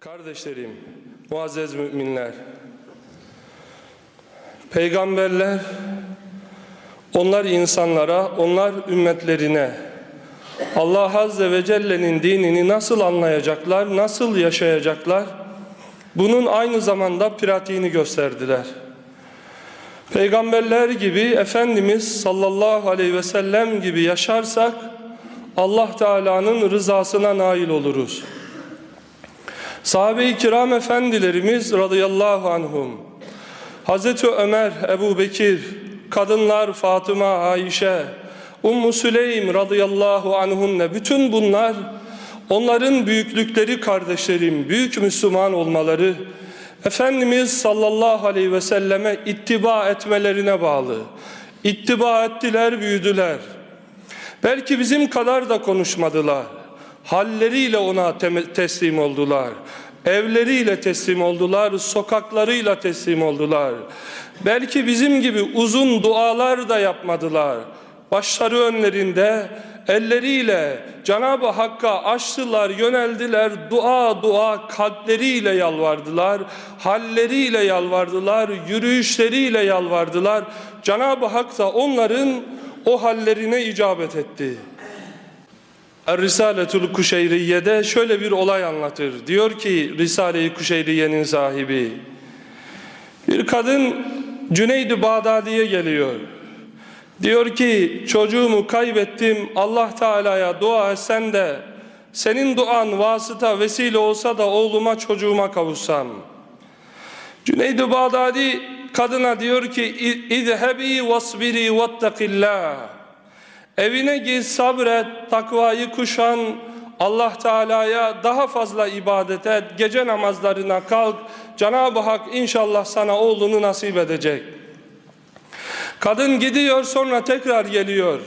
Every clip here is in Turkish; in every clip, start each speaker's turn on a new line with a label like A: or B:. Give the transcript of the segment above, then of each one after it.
A: Kardeşlerim, muazzez müminler, peygamberler, onlar insanlara, onlar ümmetlerine Allah Azze ve Celle'nin dinini nasıl anlayacaklar, nasıl yaşayacaklar, bunun aynı zamanda pratiğini gösterdiler. Peygamberler gibi Efendimiz sallallahu aleyhi ve sellem gibi yaşarsak Allah Teala'nın rızasına nail oluruz. Sahabe-i kiram efendilerimiz radıyallahu anhum Hazreti Ömer, Ebu Bekir, kadınlar Fatıma, Ayşe, Ummu Süleym radıyallahu anhunne bütün bunlar onların büyüklükleri kardeşlerim, büyük Müslüman olmaları Efendimiz sallallahu aleyhi ve selleme ittiba etmelerine bağlı. İttiba ettiler, büyüdüler. Belki bizim kadar da konuşmadılar. Halleriyle ona teslim oldular. Evleriyle teslim oldular, sokaklarıyla teslim oldular. Belki bizim gibi uzun dualar da yapmadılar. Başları önlerinde elleriyle Cenab-ı Hakk'a açtılar, yöneldiler, dua dua kalpleriyle yalvardılar, halleriyle yalvardılar, yürüyüşleriyle yalvardılar. Cenab-ı Hak da onların o hallerine icabet etti. Er-Risaletul Kuşeyriye'de şöyle bir olay anlatır. Diyor ki Risale-i Kuşeyriye'nin sahibi. Bir kadın Cüneyd-i Bağdadi'ye geliyor. Diyor ki çocuğumu kaybettim Allah Teala'ya dua etsen de senin duan vasıta vesile olsa da oğluma çocuğuma kavuşsam. Cüneyd-i Bağdadi kadına diyor ki İzhebi vasbiri vettakillah Evine git sabret, takvayı kuşan, Allah Teala'ya daha fazla ibadet et, gece namazlarına kalk. Cenab-ı Hak inşallah sana oğlunu nasip edecek. Kadın gidiyor sonra tekrar geliyor.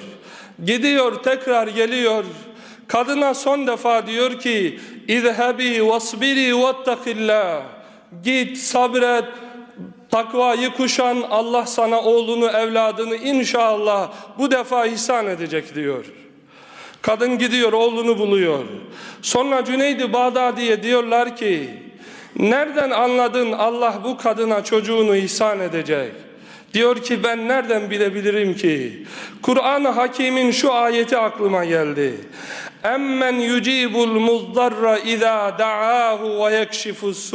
A: Gidiyor tekrar geliyor. Kadına son defa diyor ki İzhebi vasbiri vettakillah Git sabret Takvayı kuşan Allah sana oğlunu evladını inşallah bu defa ihsan edecek diyor. Kadın gidiyor oğlunu buluyor. Sonra Cüneydi Bağdadi'ye diyorlar ki nereden anladın Allah bu kadına çocuğunu ihsan edecek? Diyor ki ben nereden bilebilirim ki? Kur'an-ı Hakim'in şu ayeti aklıma geldi. Emmen yucibul muzdarra iza da'ahu ve yekşifus.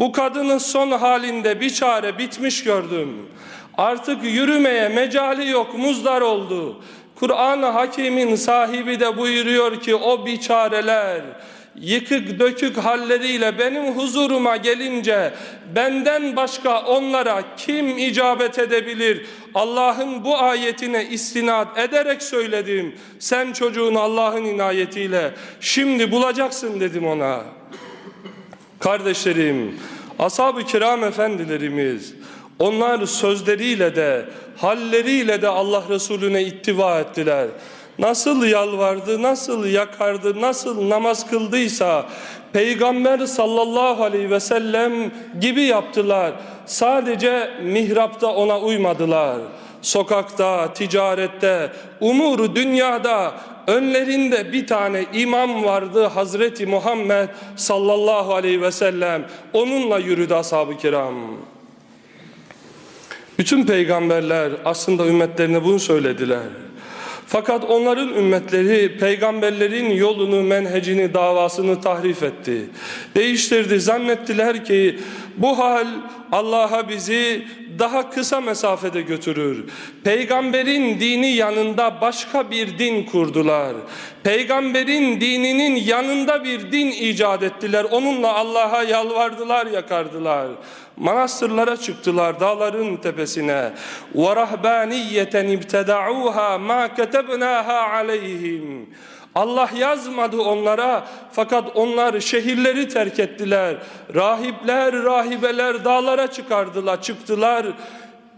A: Bu kadının son halinde bir çare bitmiş gördüm. Artık yürümeye mecali yok, muzdar oldu. Kur'an-ı Hakim'in sahibi de buyuruyor ki o biçareler yıkık dökük halleriyle benim huzuruma gelince benden başka onlara kim icabet edebilir? Allah'ın bu ayetine istinad ederek söyledim. Sen çocuğunu Allah'ın inayetiyle şimdi bulacaksın dedim ona. Kardeşlerim, ashab-ı kiram efendilerimiz onlar sözleriyle de halleriyle de Allah Resulüne ittiva ettiler. Nasıl yalvardı, nasıl yakardı, nasıl namaz kıldıysa Peygamber sallallahu aleyhi ve sellem gibi yaptılar. Sadece mihrapta ona uymadılar. Sokakta, ticarette, umuru dünyada önlerinde bir tane imam vardı Hazreti Muhammed sallallahu aleyhi ve sellem. Onunla yürüdü ashab-ı kiram. Bütün peygamberler aslında ümmetlerine bunu söylediler. Fakat onların ümmetleri peygamberlerin yolunu, menhecini, davasını tahrif etti. Değiştirdi. Zannettiler ki bu hal Allah'a bizi daha kısa mesafede götürür. Peygamberin dini yanında başka bir din kurdular. Peygamberin dininin yanında bir din icat ettiler. Onunla Allah'a yalvardılar, yakardılar. Manastırlara çıktılar dağların tepesine. وَرَهْبَانِيَّةً اِبْتَدَعُوهَا مَا كَتَبْنَاهَا عَلَيْهِمْ Allah yazmadı onlara fakat onlar şehirleri terk ettiler. Rahipler, rahibeler dağlara çıkardılar, çıktılar.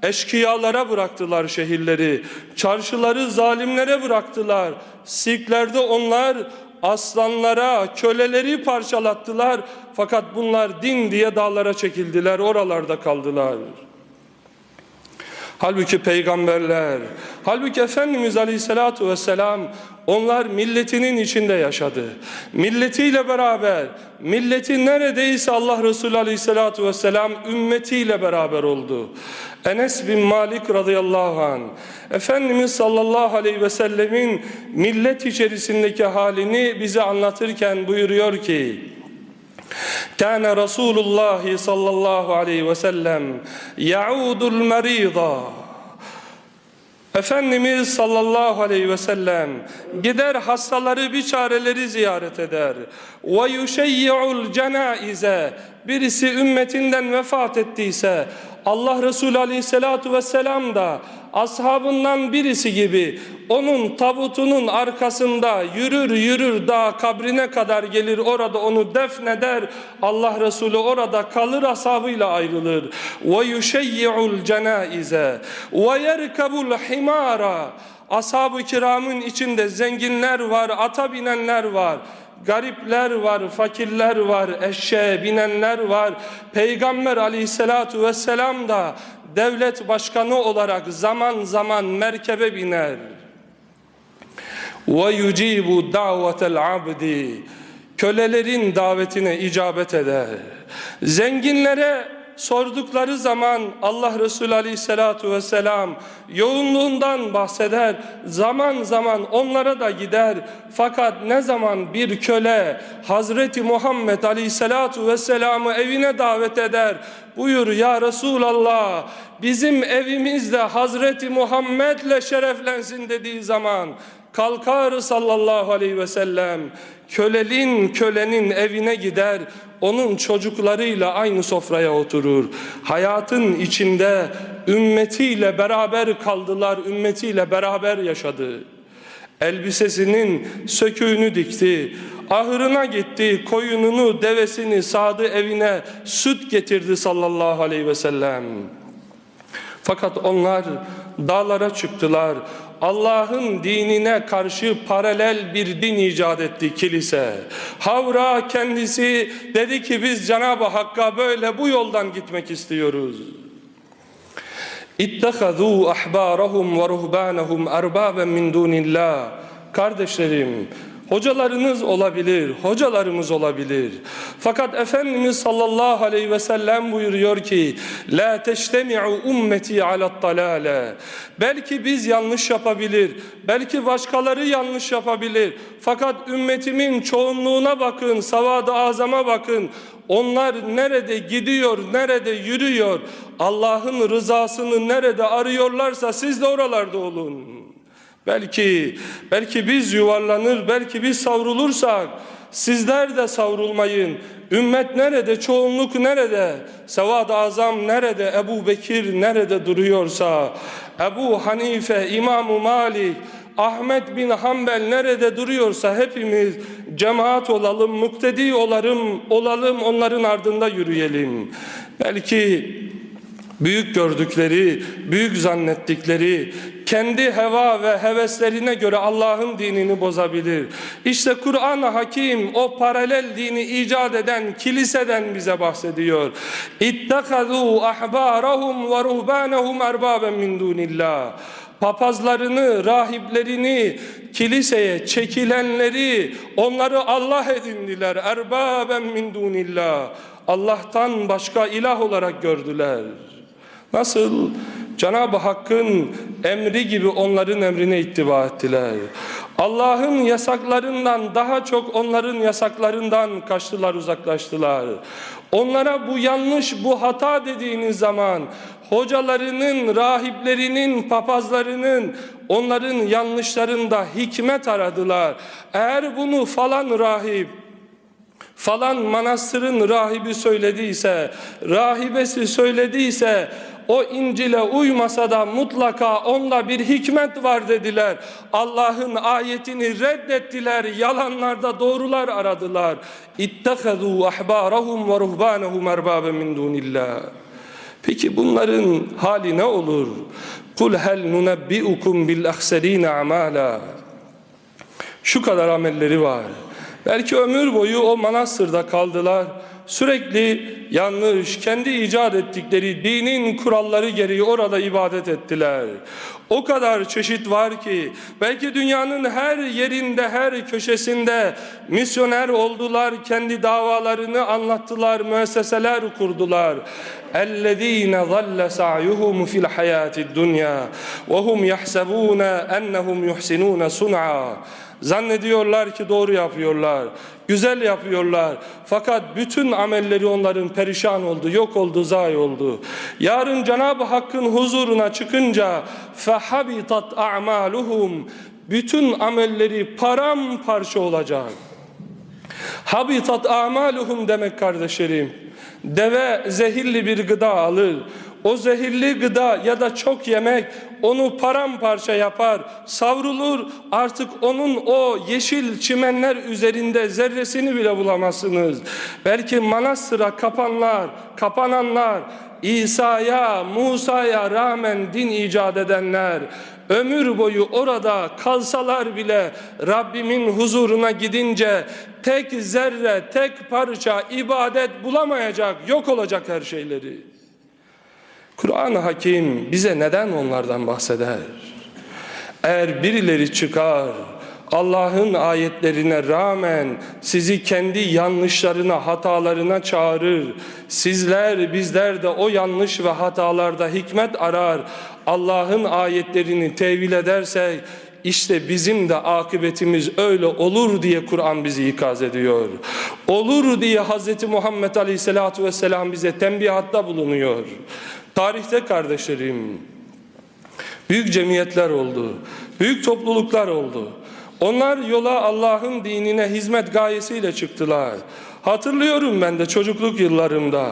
A: Eşkıyalara bıraktılar şehirleri. Çarşıları zalimlere bıraktılar. Sirklerde onlar aslanlara, köleleri parçalattılar. Fakat bunlar din diye dağlara çekildiler, oralarda kaldılar. Halbuki peygamberler, halbuki Efendimiz Aleyhisselatü Vesselam onlar milletinin içinde yaşadı. Milletiyle beraber, milleti neredeyse Allah Resulü Aleyhisselatü Vesselam ümmetiyle beraber oldu. Enes bin Malik radıyallahu an Efendimiz sallallahu aleyhi ve sellemin millet içerisindeki halini bize anlatırken buyuruyor ki كان رسول الله صلى الله عليه وسلم يعود المريض Efendimiz sallallahu aleyhi ve sellem gider hastaları biçareleri ziyaret eder. Ve yuşeyyi'ul cenaize birisi ümmetinden vefat ettiyse Allah Resulü aleyhissalatu vesselam da ashabından birisi gibi onun tabutunun arkasında yürür yürür dağ kabrine kadar gelir orada onu defneder Allah Resulü orada kalır ashabıyla ayrılır ve yuşeyyi'ul cenaize ve yerkabul himara ashab-ı kiramın içinde zenginler var ata binenler var garipler var, fakirler var, eşeğe binenler var. Peygamber aleyhissalatu vesselam da devlet başkanı olarak zaman zaman merkebe biner. Ve yucibu da'vetel abdi kölelerin davetine icabet eder. Zenginlere sordukları zaman Allah Resulü Aleyhisselatü Vesselam yoğunluğundan bahseder. Zaman zaman onlara da gider. Fakat ne zaman bir köle Hazreti Muhammed Aleyhisselatü Vesselam'ı evine davet eder. Buyur ya Resulallah bizim evimizde Hazreti Muhammed'le şereflensin dediği zaman kalkar sallallahu aleyhi ve sellem kölelin kölenin evine gider onun çocuklarıyla aynı sofraya oturur. Hayatın içinde ümmetiyle beraber kaldılar ümmetiyle beraber yaşadı. Elbisesinin söküğünü dikti ahırına gitti koyununu devesini sağdı evine süt getirdi sallallahu aleyhi ve sellem. Fakat onlar dağlara çıktılar Allah'ın dinine karşı paralel bir din icat etti kilise. Havra kendisi dedi ki biz Cenab-ı Hakk'a böyle bu yoldan gitmek istiyoruz. İttehazû ahbârahum ve ruhbânehum erbâben min dûnillâh. Kardeşlerim, Hocalarınız olabilir, hocalarımız olabilir. Fakat Efendimiz sallallahu aleyhi ve sellem buyuruyor ki La teştemi'u ummeti alat dalale Belki biz yanlış yapabilir, belki başkaları yanlış yapabilir. Fakat ümmetimin çoğunluğuna bakın, savad-ı azama bakın. Onlar nerede gidiyor, nerede yürüyor, Allah'ın rızasını nerede arıyorlarsa siz de oralarda olun. Belki, belki biz yuvarlanır, belki biz savrulursak sizler de savrulmayın. Ümmet nerede, çoğunluk nerede, Sevad-ı Azam nerede, Ebu Bekir nerede duruyorsa, Ebu Hanife, İmam-ı Malik, Ahmet bin Hanbel nerede duruyorsa hepimiz cemaat olalım, muktedi olalım, olalım onların ardında yürüyelim. Belki büyük gördükleri, büyük zannettikleri, kendi heva ve heveslerine göre Allah'ın dinini bozabilir. İşte Kur'an-ı Hakim o paralel dini icat eden kiliseden bize bahsediyor. İttekazû ahbârahum ve ruhbânehum erbâben min dûnillâh papazlarını, rahiplerini, kiliseye çekilenleri, onları Allah edindiler. Erbaben min dunillah. Allah'tan başka ilah olarak gördüler. Nasıl? Cenab-ı Hakk'ın emri gibi onların emrine ittiba ettiler. Allah'ın yasaklarından daha çok onların yasaklarından kaçtılar, uzaklaştılar. Onlara bu yanlış, bu hata dediğiniz zaman hocalarının, rahiplerinin, papazlarının onların yanlışlarında hikmet aradılar. Eğer bunu falan rahip falan manastırın rahibi söylediyse, rahibesi söylediyse o İncil'e uymasa da mutlaka onda bir hikmet var dediler. Allah'ın ayetini reddettiler. Yalanlarda doğrular aradılar. İttehazû ahbârahum ve ruhbânehum erbâbe min dûnillâh. Peki bunların hali ne olur? Kul hel nunebbi'ukum bil ahserîne amâlâ. Şu kadar amelleri var. Belki ömür boyu o manastırda kaldılar sürekli yanlış, kendi icat ettikleri dinin kuralları gereği orada ibadet ettiler. O kadar çeşit var ki belki dünyanın her yerinde, her köşesinde misyoner oldular, kendi davalarını anlattılar, müesseseler kurdular. اَلَّذ۪ينَ ظَلَّ سَعْيُهُمْ فِي الْحَيَاةِ الدُّنْيَا وَهُمْ يَحْسَبُونَ اَنَّهُمْ يُحْسِنُونَ صُنْعًا Zannediyorlar ki doğru yapıyorlar güzel yapıyorlar. Fakat bütün amelleri onların perişan oldu, yok oldu, zayi oldu. Yarın Cenab-ı Hakk'ın huzuruna çıkınca fehabitat a'maluhum bütün amelleri paramparça olacak. Habitat amaluhum demek kardeşlerim. Deve zehirli bir gıda alır. O zehirli gıda ya da çok yemek onu paramparça yapar, savrulur. Artık onun o yeşil çimenler üzerinde zerresini bile bulamazsınız. Belki manastıra kapanlar, kapananlar, İsa'ya, Musa'ya rağmen din icat edenler, ömür boyu orada kalsalar bile Rabbimin huzuruna gidince tek zerre, tek parça ibadet bulamayacak, yok olacak her şeyleri. Kur'an-ı Hakim bize neden onlardan bahseder? Eğer birileri çıkar, Allah'ın ayetlerine rağmen sizi kendi yanlışlarına, hatalarına çağırır. Sizler, bizler de o yanlış ve hatalarda hikmet arar. Allah'ın ayetlerini tevil edersek, işte bizim de akıbetimiz öyle olur diye Kur'an bizi ikaz ediyor. Olur diye Hz. Muhammed Aleyhisselatü Vesselam bize tembihatta bulunuyor. Tarihte kardeşlerim, büyük cemiyetler oldu, büyük topluluklar oldu. Onlar yola Allah'ın dinine hizmet gayesiyle çıktılar. Hatırlıyorum ben de çocukluk yıllarımda.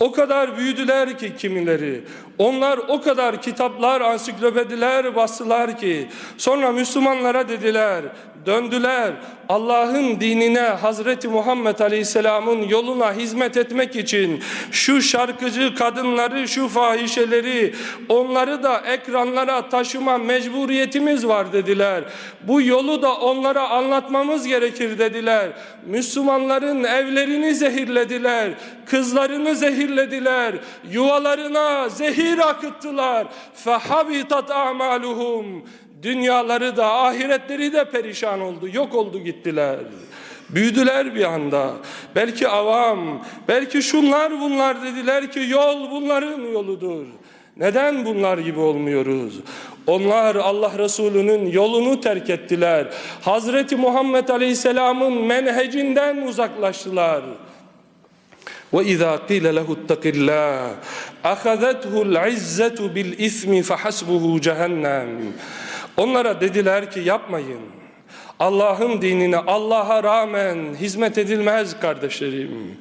A: O kadar büyüdüler ki kimileri. Onlar o kadar kitaplar, ansiklopediler bastılar ki sonra Müslümanlara dediler, döndüler. Allah'ın dinine, Hazreti Muhammed Aleyhisselam'ın yoluna hizmet etmek için şu şarkıcı kadınları, şu fahişeleri, onları da ekranlara taşıma mecburiyetimiz var dediler. Bu yolu da onlara anlatmamız gerekir dediler. Müslümanların evlerini zehirlediler, kızlarını zehirlediler, yuvalarına zehir akıttılar. فَحَبِطَتْ أَعْمَالُهُمْ Dünyaları da ahiretleri de perişan oldu, yok oldu gittiler. Büyüdüler bir anda. Belki avam, belki şunlar bunlar dediler ki yol bunların yoludur. Neden bunlar gibi olmuyoruz? Onlar Allah Resulü'nün yolunu terk ettiler. Hazreti Muhammed Aleyhisselam'ın menhecinden uzaklaştılar. وإذا قيل له اتق الله أخذته العزة بالإثم فحسبه جهنم Onlara dediler ki yapmayın. Allah'ın dinine Allah'a rağmen hizmet edilmez kardeşlerim.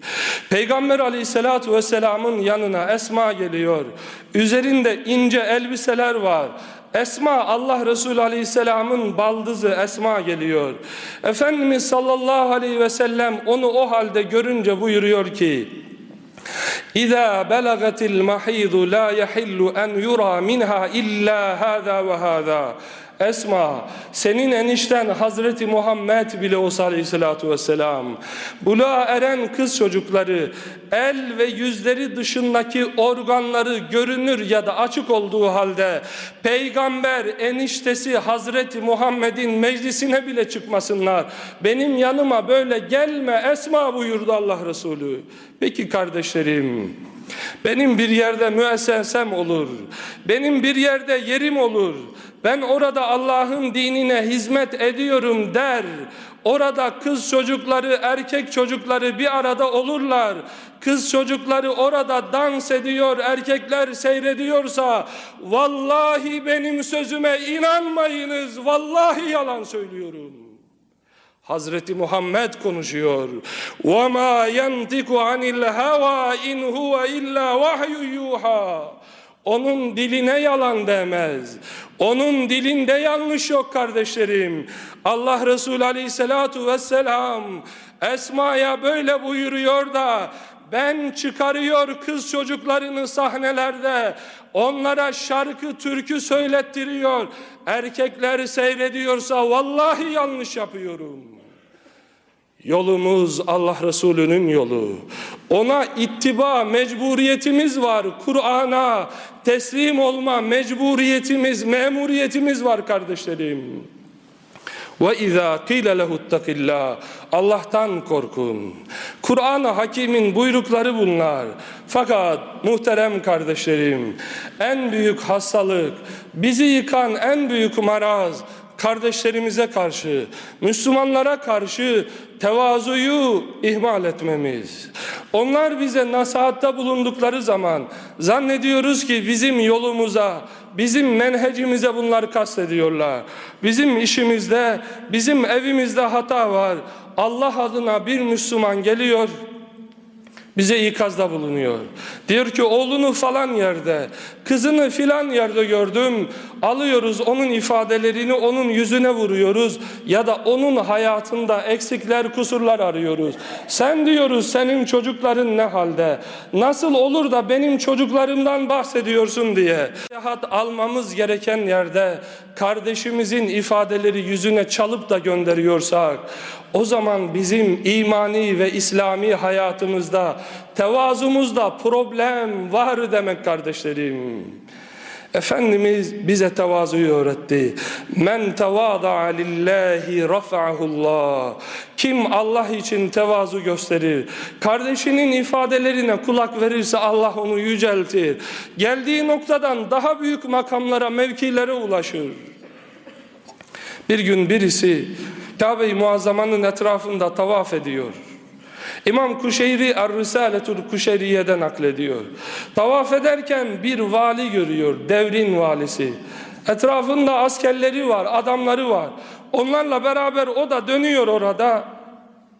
A: Peygamber aleyhissalatu vesselamın yanına Esma geliyor. Üzerinde ince elbiseler var. Esma Allah Resulü Aleyhisselam'ın baldızı Esma geliyor. Efendimiz sallallahu aleyhi ve sellem onu o halde görünce buyuruyor ki İza belagatil mahidu la yahillu en yura minha illa hada ve hada. Esma, senin enişten Hazreti Muhammed bile olsa aleyhissalatu vesselam, buluğa eren kız çocukları, el ve yüzleri dışındaki organları görünür ya da açık olduğu halde, peygamber eniştesi Hazreti Muhammed'in meclisine bile çıkmasınlar. Benim yanıma böyle gelme Esma buyurdu Allah Resulü. Peki kardeşlerim, benim bir yerde müessesem olur. Benim bir yerde yerim olur Ben orada Allah'ın dinine hizmet ediyorum der. Orada kız çocukları, erkek çocukları bir arada olurlar. Kız çocukları orada dans ediyor, erkekler seyrediyorsa vallahi benim sözüme inanmayınız. Vallahi yalan söylüyorum. Hazreti Muhammed konuşuyor. وَمَا يَنْتِكُ عَنِ الْهَوَى اِنْ هُوَ اِلَّا وَحْيُ يُوحَى onun diline yalan demez. Onun dilinde yanlış yok kardeşlerim. Allah Resulü aleyhissalatu vesselam Esma'ya böyle buyuruyor da ben çıkarıyor kız çocuklarını sahnelerde onlara şarkı türkü söylettiriyor erkekler seyrediyorsa vallahi yanlış yapıyorum Yolumuz Allah Resulü'nün yolu. Ona ittiba mecburiyetimiz var. Kur'an'a teslim olma mecburiyetimiz, memuriyetimiz var kardeşlerim. Ve izâ qîle lehuttakillâh Allah'tan korkun. Kur'an-ı Hakim'in buyrukları bunlar. Fakat muhterem kardeşlerim, en büyük hastalık, bizi yıkan en büyük maraz, kardeşlerimize karşı, Müslümanlara karşı tevazuyu ihmal etmemiz. Onlar bize nasihatta bulundukları zaman zannediyoruz ki bizim yolumuza, bizim menhecimize bunlar kastediyorlar. Bizim işimizde, bizim evimizde hata var. Allah adına bir Müslüman geliyor, bize ikazda bulunuyor. Diyor ki oğlunu falan yerde, kızını filan yerde gördüm. Alıyoruz onun ifadelerini onun yüzüne vuruyoruz ya da onun hayatında eksikler, kusurlar arıyoruz. Sen diyoruz senin çocukların ne halde? Nasıl olur da benim çocuklarımdan bahsediyorsun diye. Seyahat almamız gereken yerde kardeşimizin ifadeleri yüzüne çalıp da gönderiyorsak o zaman bizim imani ve İslami hayatımızda, tevazumuzda problem var demek kardeşlerim. Efendimiz bize tevazuyu öğretti. Men tevâda'a lillahi rafa'ahullah. Kim Allah için tevazu gösterir, kardeşinin ifadelerine kulak verirse Allah onu yüceltir. Geldiği noktadan daha büyük makamlara, mevkilere ulaşır. Bir gün birisi Kabe-i Muazzama'nın etrafında tavaf ediyor. İmam Kuşeyri Er-Risaletul Kuşeyriye'den naklediyor. Tavaf ederken bir vali görüyor, devrin valisi. Etrafında askerleri var, adamları var. Onlarla beraber o da dönüyor orada.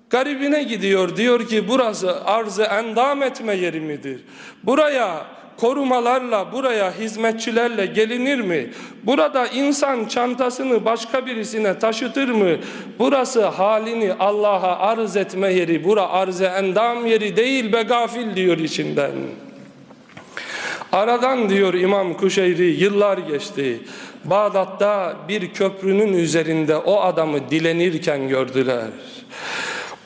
A: Garibine gidiyor, diyor ki burası arzı endam etme yeri midir? Buraya korumalarla buraya hizmetçilerle gelinir mi? Burada insan çantasını başka birisine taşıtır mı? Burası halini Allah'a arz etme yeri, bura arz endam yeri değil be gafil diyor içinden. Aradan diyor İmam Kuşeyri yıllar geçti. Bağdat'ta bir köprünün üzerinde o adamı dilenirken gördüler.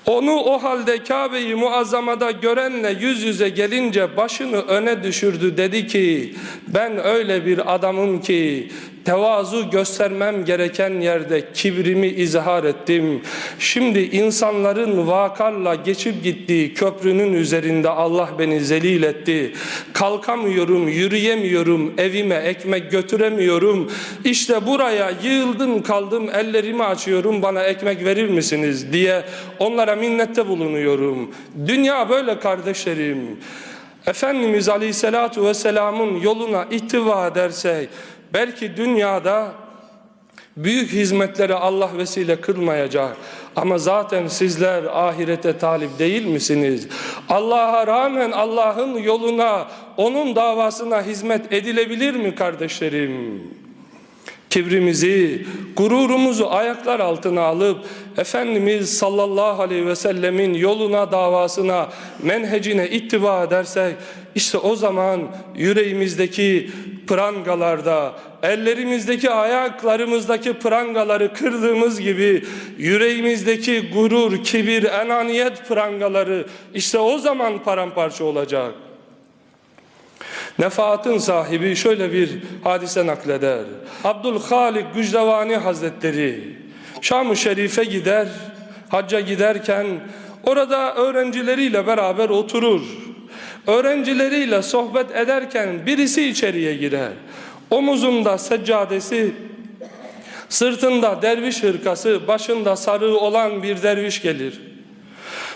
A: Onu o halde Kabe'yi muazzamada görenle yüz yüze gelince başını öne düşürdü. Dedi ki ben öyle bir adamım ki tevazu göstermem gereken yerde kibrimi izhar ettim. Şimdi insanların vakarla geçip gittiği köprünün üzerinde Allah beni zelil etti. Kalkamıyorum, yürüyemiyorum, evime ekmek götüremiyorum. İşte buraya yığıldım kaldım, ellerimi açıyorum bana ekmek verir misiniz diye onlara minnette bulunuyorum. Dünya böyle kardeşlerim. Efendimiz Aleyhisselatü Vesselam'ın yoluna ittiva edersek Belki dünyada büyük hizmetleri Allah vesile kılmayacak. Ama zaten sizler ahirete talip değil misiniz? Allah'a rağmen Allah'ın yoluna, onun davasına hizmet edilebilir mi kardeşlerim? kibrimizi, gururumuzu ayaklar altına alıp Efendimiz sallallahu aleyhi ve sellemin yoluna, davasına, menhecine ittiba edersek işte o zaman yüreğimizdeki prangalarda, ellerimizdeki ayaklarımızdaki prangaları kırdığımız gibi yüreğimizdeki gurur, kibir, enaniyet prangaları işte o zaman paramparça olacak. Nefaatın sahibi şöyle bir hadise nakleder. Abdülhalik Gücdevani Hazretleri Şam-ı Şerif'e gider, hacca giderken orada öğrencileriyle beraber oturur. Öğrencileriyle sohbet ederken birisi içeriye girer. Omuzunda seccadesi, sırtında derviş hırkası, başında sarığı olan bir derviş gelir.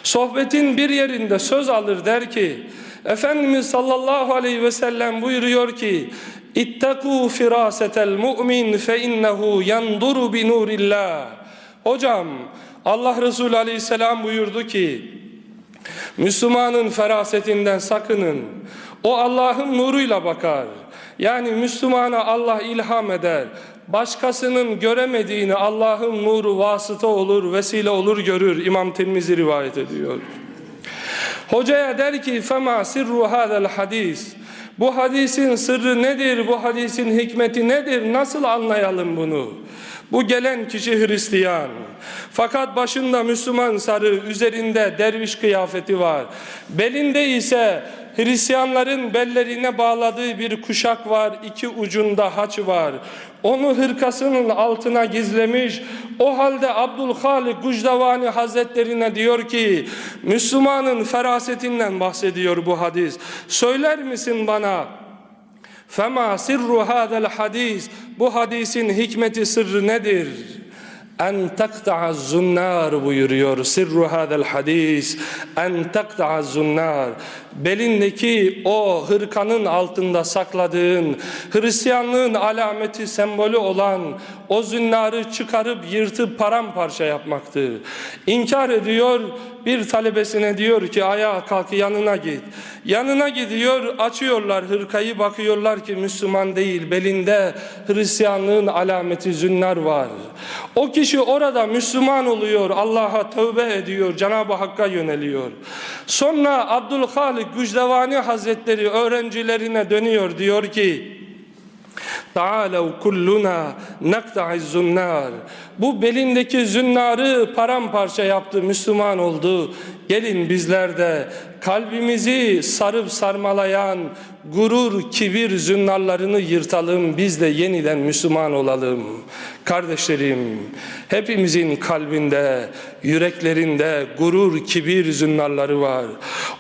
A: Sohbetin bir yerinde söz alır der ki, Efendimiz sallallahu aleyhi ve sellem buyuruyor ki İttekû firâsetel mu'min fe innehu yanduru bi nurillah Hocam Allah Resulü aleyhisselam buyurdu ki Müslümanın ferasetinden sakının o Allah'ın nuruyla bakar yani Müslümana Allah ilham eder başkasının göremediğini Allah'ın nuru vasıta olur vesile olur görür İmam Tirmizi rivayet ediyor Hocaya der ki fema sirru hadel hadis. Bu hadisin sırrı nedir? Bu hadisin hikmeti nedir? Nasıl anlayalım bunu? Bu gelen kişi Hristiyan. Fakat başında Müslüman sarı, üzerinde derviş kıyafeti var. Belinde ise Hristiyanların bellerine bağladığı bir kuşak var, iki ucunda haç var. Onu hırkasının altına gizlemiş. O halde Abdülhalik Gucdavani Hazretlerine diyor ki, Müslümanın ferasetinden bahsediyor bu hadis. Söyler misin bana? Fema sirru hadel hadis. Bu hadisin hikmeti sırrı nedir? En takta'a zunnar buyuruyor. Sirru hadel hadis. En takta'a zunnar. Belindeki o hırkanın altında sakladığın Hristiyanlığın alameti sembolü olan o zünnarı çıkarıp yırtıp paramparça yapmaktır. İnkar ediyor bir talebesine diyor ki ayağa kalk yanına git. Yanına gidiyor açıyorlar hırkayı bakıyorlar ki Müslüman değil belinde Hristiyanlığın alameti zünnar var. O kişi orada Müslüman oluyor Allah'a tövbe ediyor Cenab-ı Hakk'a yöneliyor. Sonra Abdülhalik Gücdevani Hazretleri öğrencilerine dönüyor diyor ki Ta'alev kulluna nakta'iz zunnar. Bu belindeki zünnarı paramparça yaptı, Müslüman oldu. Gelin bizler de kalbimizi sarıp sarmalayan gurur, kibir zünnarlarını yırtalım. Biz de yeniden Müslüman olalım. Kardeşlerim, hepimizin kalbinde, yüreklerinde gurur, kibir zünnarları var.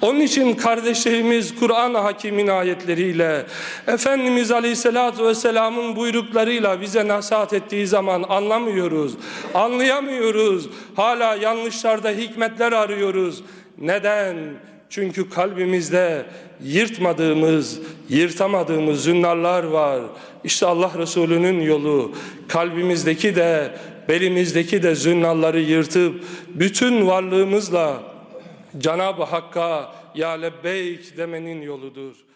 A: Onun için kardeşlerimiz Kur'an hakimin ayetleriyle, Efendimiz Aleyhisselatü Vesselam'ın buyruklarıyla bize nasihat ettiği zaman anlamıyoruz, anlayamıyoruz. Hala yanlışlarda hikmetler arıyoruz. Neden? Çünkü kalbimizde yırtmadığımız, yırtamadığımız zünnarlar var. İşte Allah Resulü'nün yolu. Kalbimizdeki de, belimizdeki de zünnarları yırtıp bütün varlığımızla Cenab-ı Hakk'a ya lebbeyk demenin yoludur.